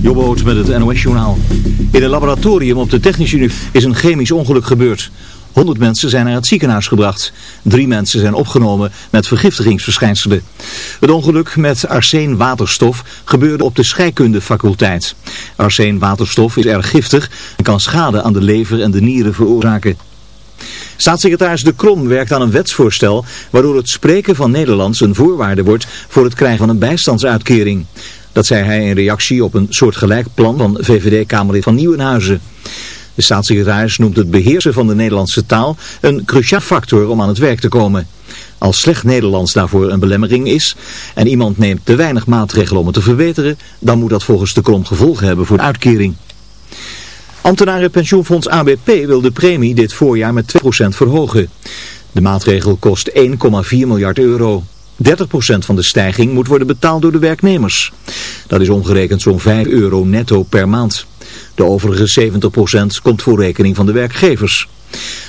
Jobboot met het NOS-journaal. In een laboratorium op de Technische Universiteit is een chemisch ongeluk gebeurd. 100 mensen zijn naar het ziekenhuis gebracht. Drie mensen zijn opgenomen met vergiftigingsverschijnselen. Het ongeluk met arseenwaterstof gebeurde op de scheikundefaculteit. Arseenwaterstof is erg giftig en kan schade aan de lever en de nieren veroorzaken. Staatssecretaris De Krom werkt aan een wetsvoorstel waardoor het spreken van Nederlands een voorwaarde wordt voor het krijgen van een bijstandsuitkering. Dat zei hij in reactie op een soortgelijk plan van VVD-Kamerlid van Nieuwenhuizen. De staatssecretaris noemt het beheersen van de Nederlandse taal een cruciaal factor om aan het werk te komen. Als slecht Nederlands daarvoor een belemmering is en iemand neemt te weinig maatregelen om het te verbeteren, dan moet dat volgens de krom gevolgen hebben voor de uitkering. Ambtenarenpensioenfonds ABP wil de premie dit voorjaar met 2% verhogen. De maatregel kost 1,4 miljard euro. 30% van de stijging moet worden betaald door de werknemers. Dat is omgerekend zo'n 5 euro netto per maand. De overige 70% komt voor rekening van de werkgevers.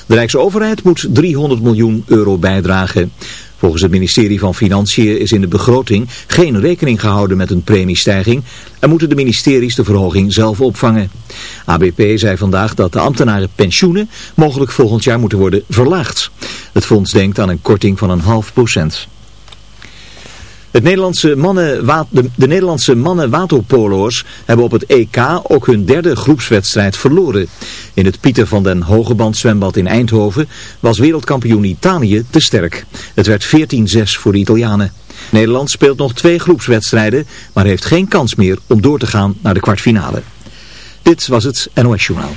De Rijksoverheid moet 300 miljoen euro bijdragen. Volgens het ministerie van Financiën is in de begroting geen rekening gehouden met een premiestijging en moeten de ministeries de verhoging zelf opvangen. ABP zei vandaag dat de ambtenaren pensioenen mogelijk volgend jaar moeten worden verlaagd. Het fonds denkt aan een korting van een half procent. Het Nederlandse mannen, de, de Nederlandse mannen waterpolo'ers hebben op het EK ook hun derde groepswedstrijd verloren. In het Pieter van den Hogeband zwembad in Eindhoven was wereldkampioen Italië te sterk. Het werd 14-6 voor de Italianen. Nederland speelt nog twee groepswedstrijden, maar heeft geen kans meer om door te gaan naar de kwartfinale. Dit was het NOS Journaal.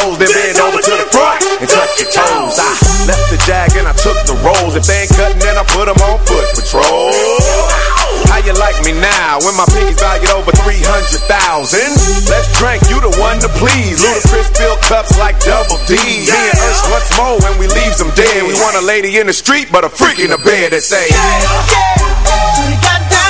Clothes. Then bend over to the front and touch your toes. I left the jag and I took the rolls. If they ain't cutting, then I put them on foot patrol. How you like me now when my pinky's valued over 300,000? Let's drink, you the one to please. Ludacris fill cups like double D. Me and Ursh, what's more when we leaves them dead? We want a lady in the street, but a freak in the bed that say, yeah, yeah. Usher got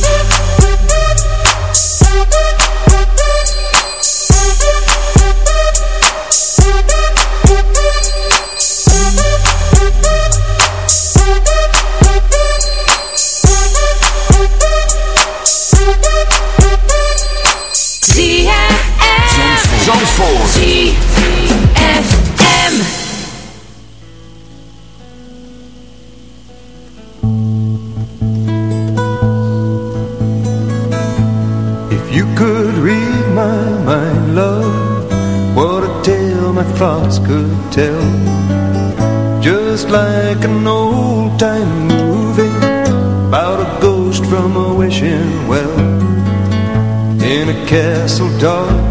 Tell. Just like an old-time movie About a ghost from a wishing well In a castle dark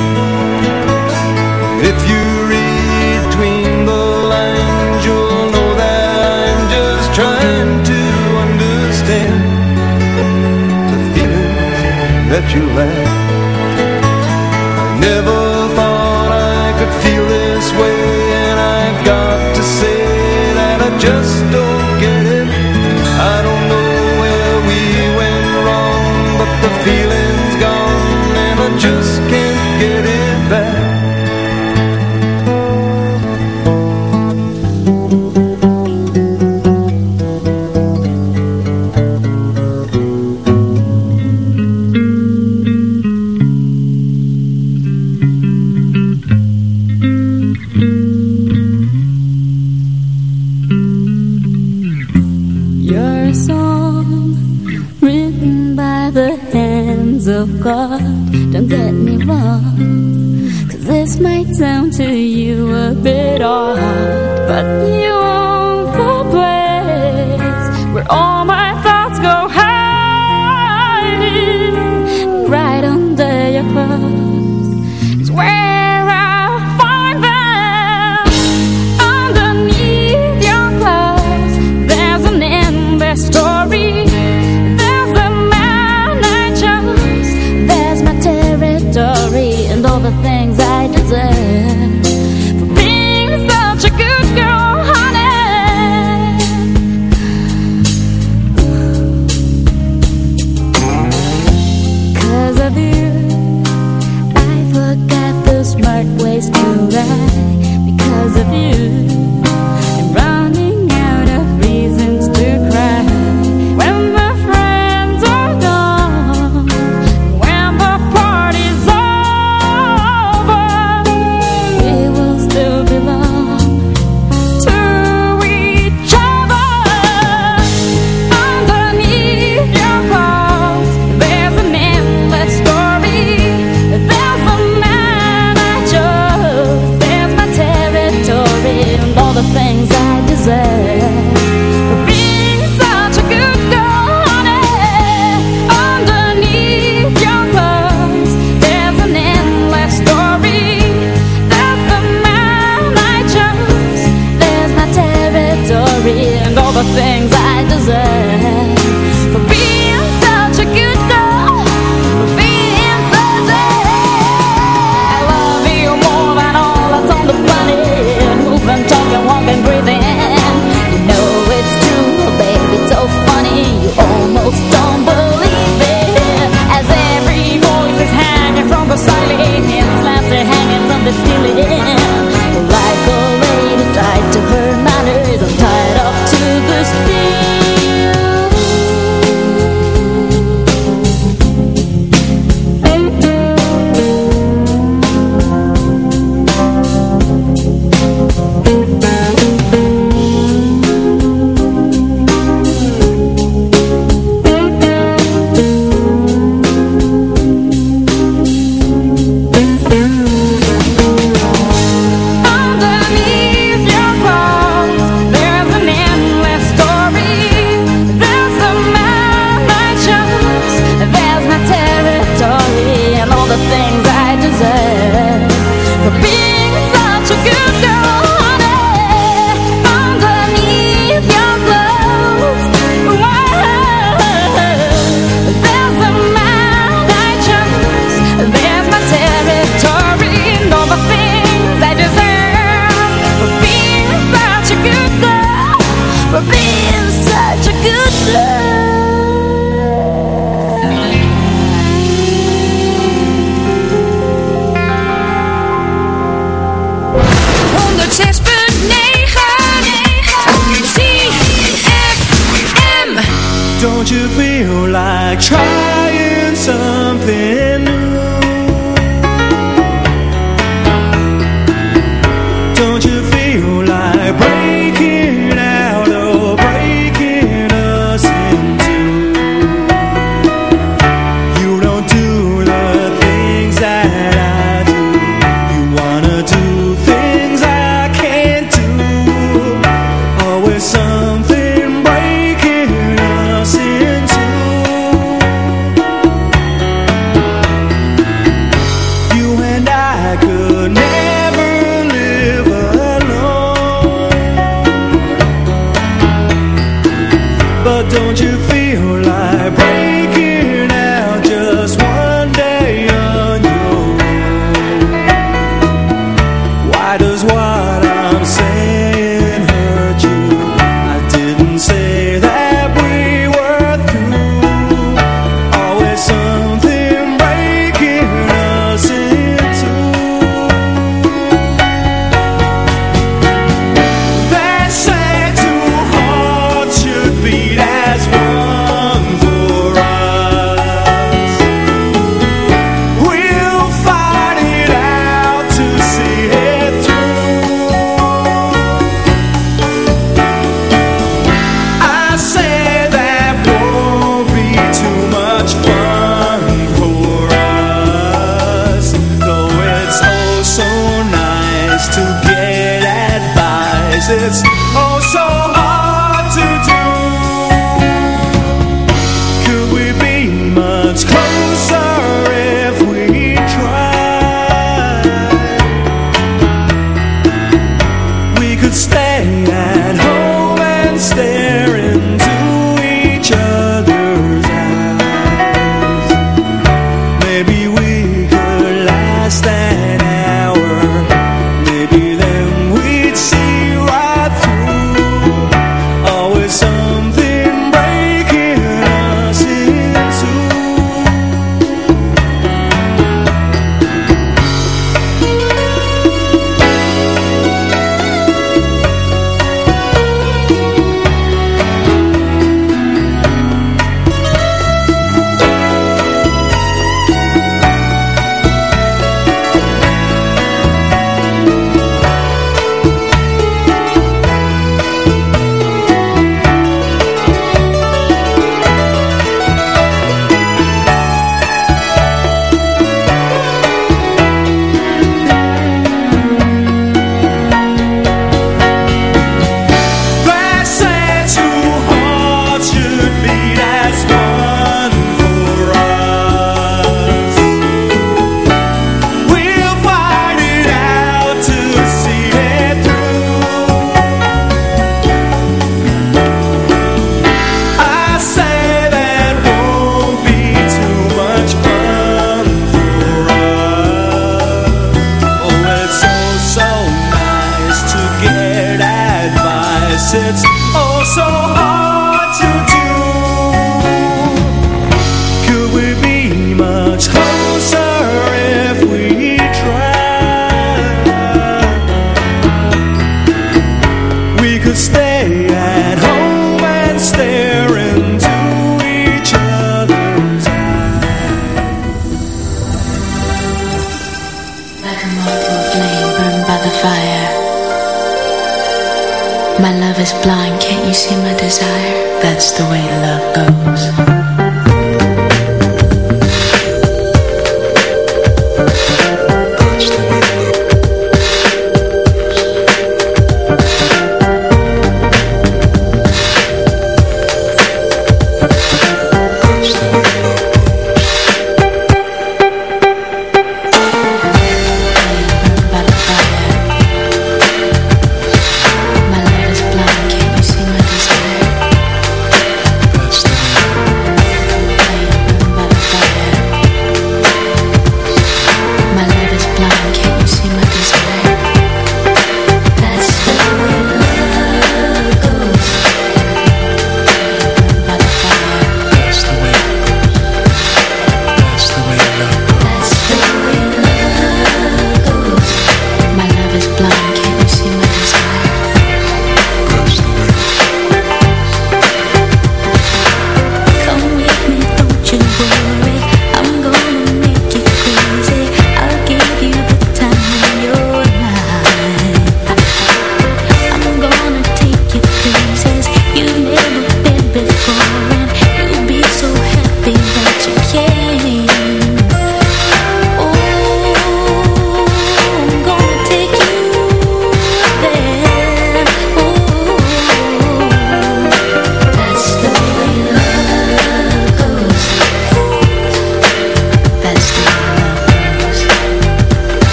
that you left I never thought I could feel this way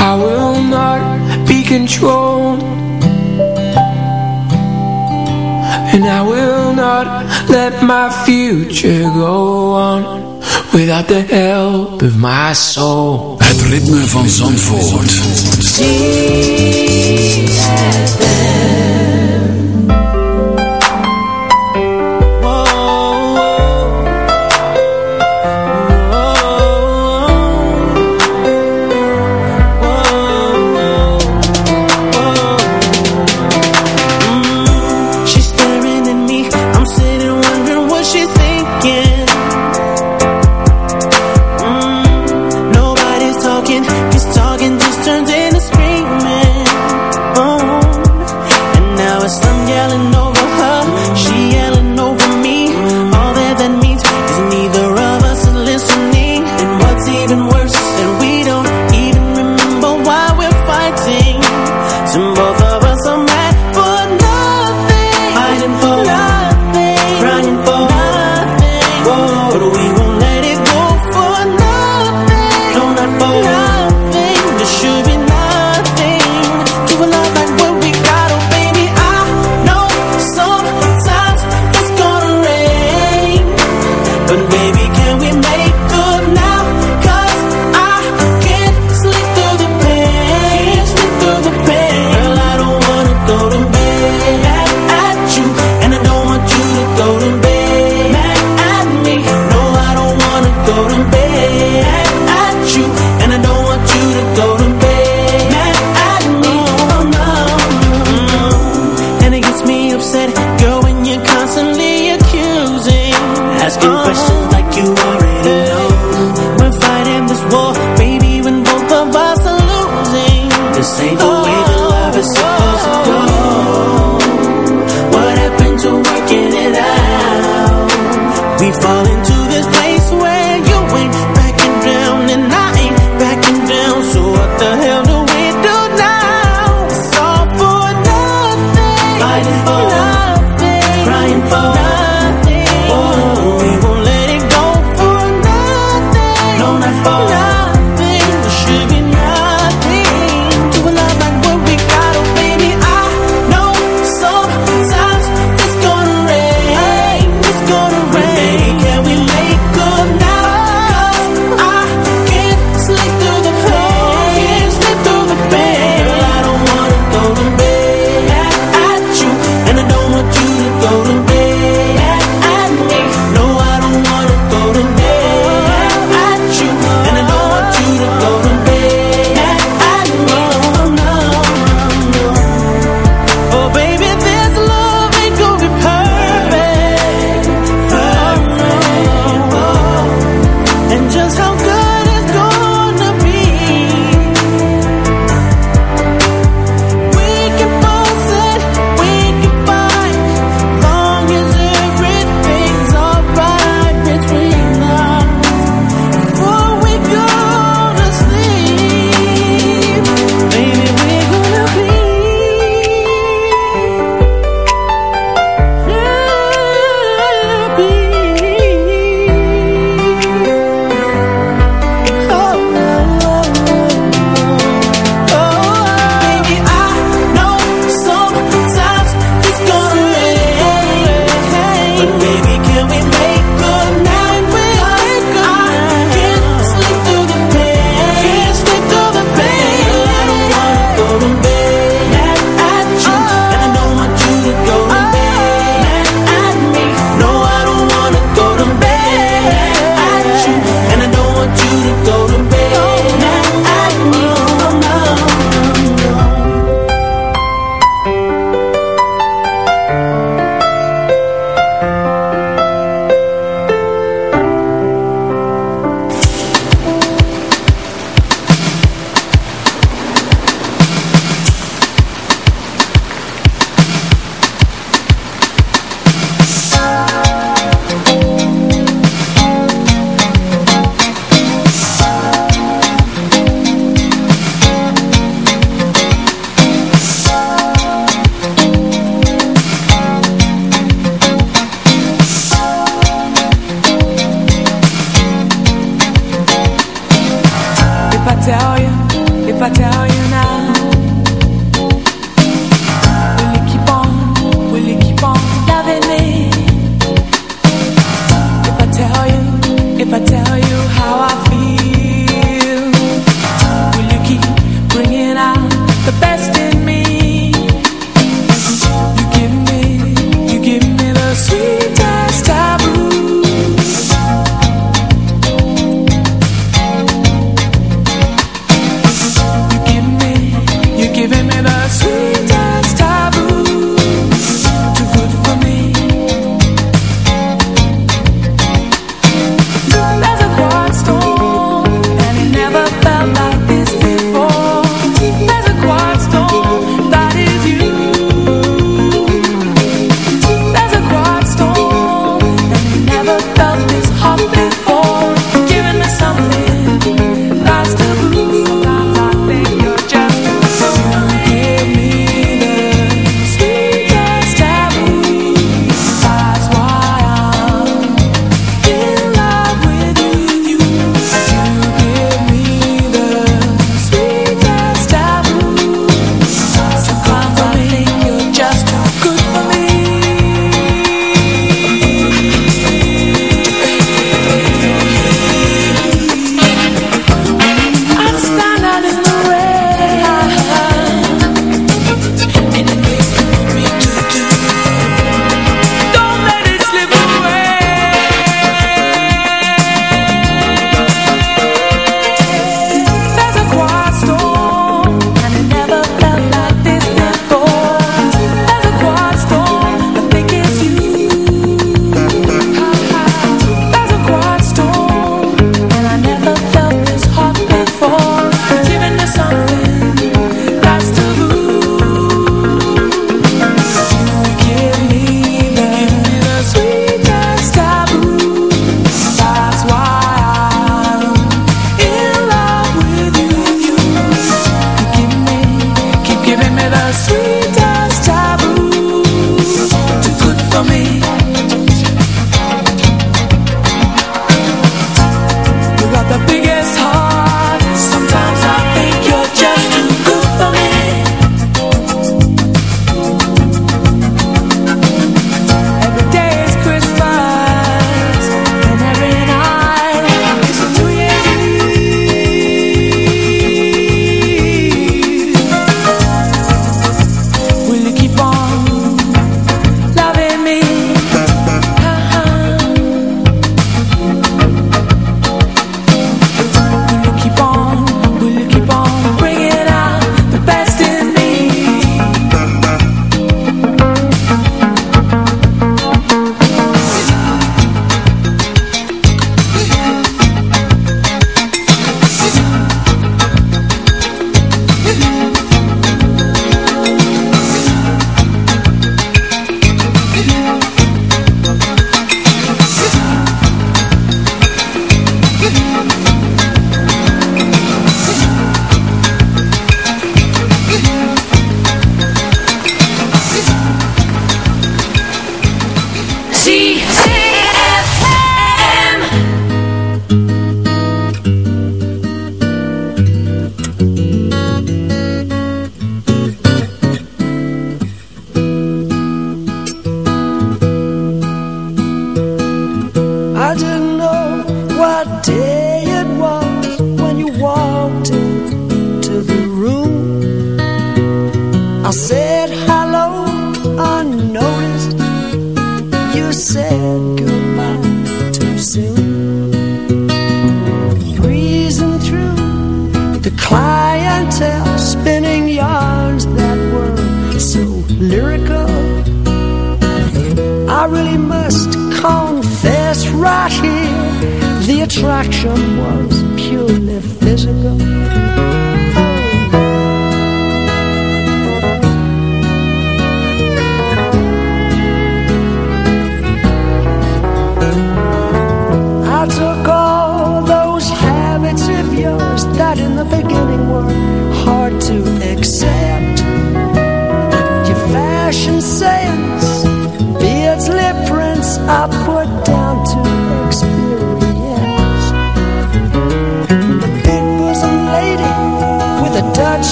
I will not be controlled. And I will not let my future go on Without the help of my soul. Het ritme van Zandvoort. She's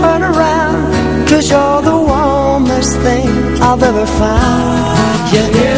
turn around Cause you're the warmest thing I've ever found. Yeah,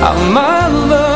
I'm my love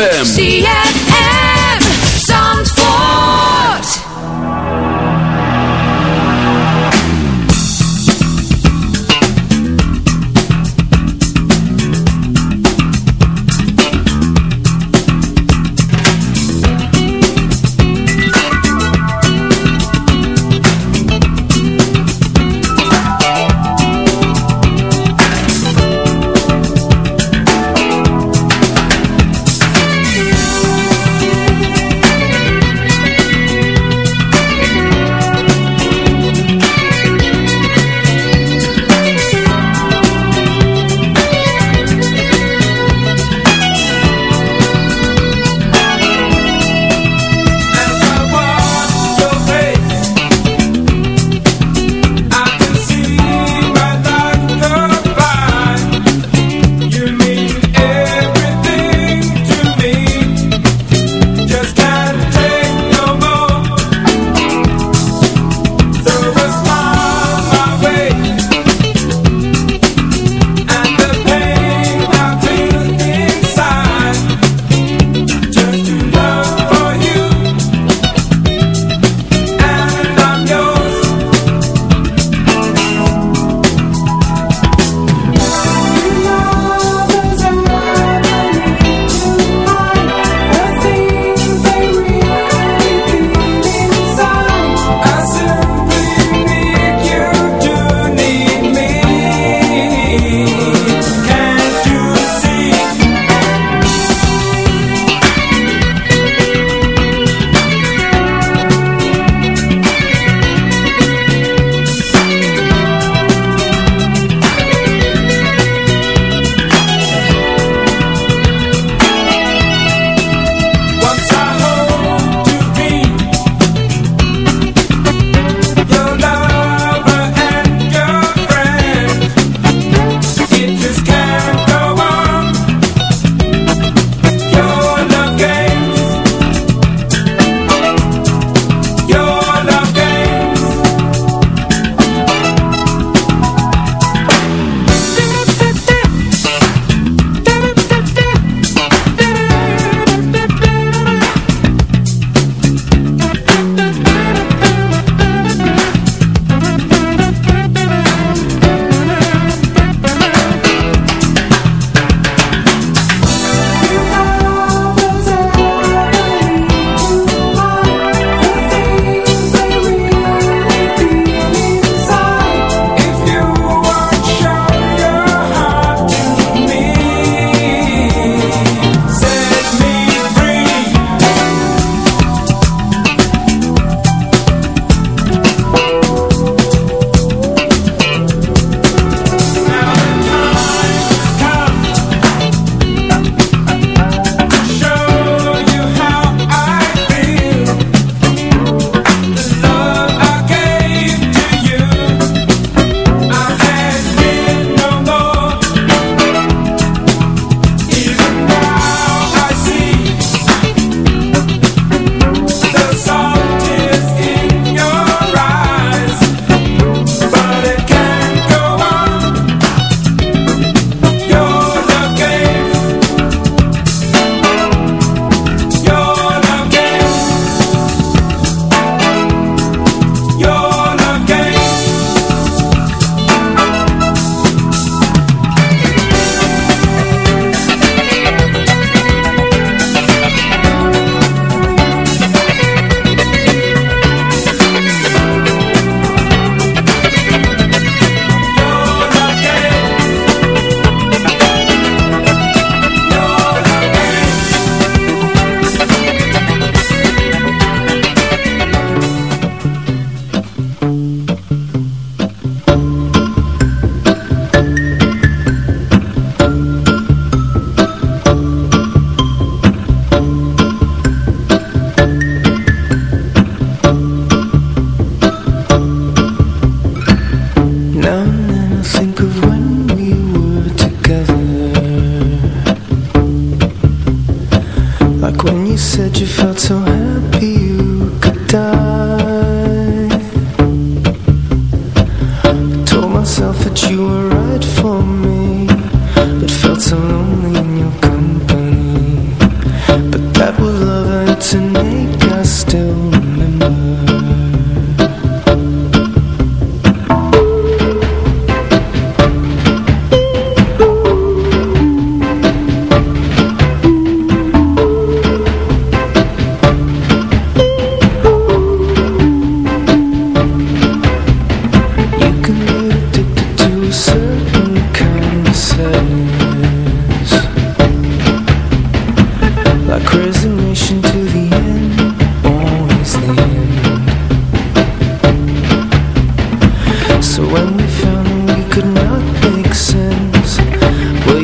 ZFM.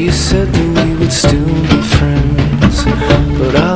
you said that we would still be friends, but I